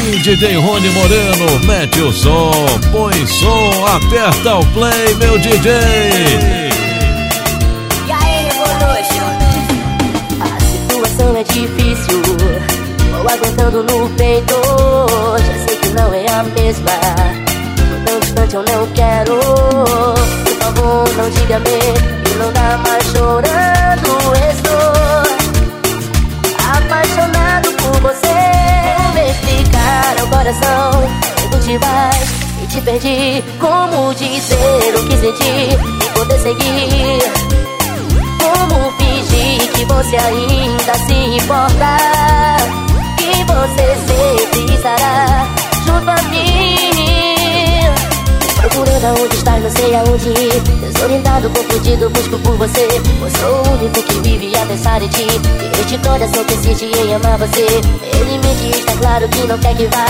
DJ Rony Moreno, mete o som, põe som, aperta o play, meu DJ. E aí, Revolution? A situação é difícil, vou aguentando no peito. Já sei que não é a mesma, tão distante eu não quero. Por favor, não diga me e não dá mais vais e te perdi. Como dizer o que senti e poder seguir? Como fingir que você ainda se importa? Que você sempre estará junto a mim. Procurando aonde estás, não sei aonde ir Desorientado, confundido, busco por você. Eu sou o único que vive a pensar em ti. Este coração que insiste em amar você. Ele mente, está claro que não quer que vá.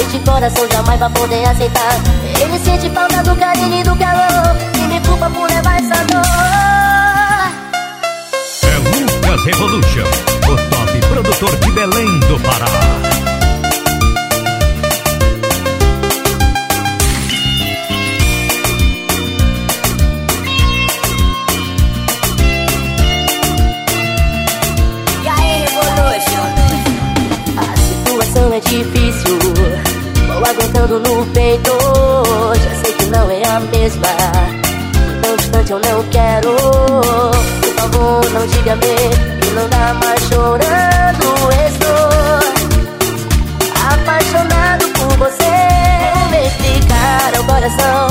Este coração jamais vai poder aceitar. Ele sente falta do carinho e do calor. E me culpa por levar essa dor. É Lucas Revolution, o top produtor de Belém do Pará. Situação é difícil, vou aguentando no peito. Já sei que não é a mesma, tão distante eu não quero. Por favor, não diga me e não dá mais chorando. Estou apaixonado por você. Me explicar ao coração,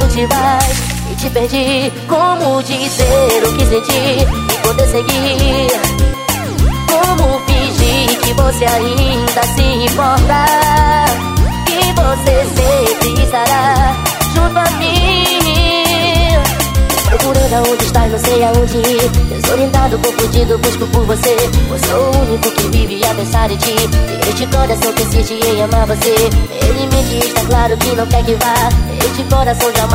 eu te vais e te perdi. Como dizer o que senti e poder seguir? Você ainda se importa? Que você sempre estará junto a mim. Procurando aonde estás, não sei aonde ir. Desorientado, confundido, busco por você. Eu sou o único que vive a pensar em ti. E este coração que insiste em amar você. Ele mente, está claro que não quer que vá. Este coração jamais.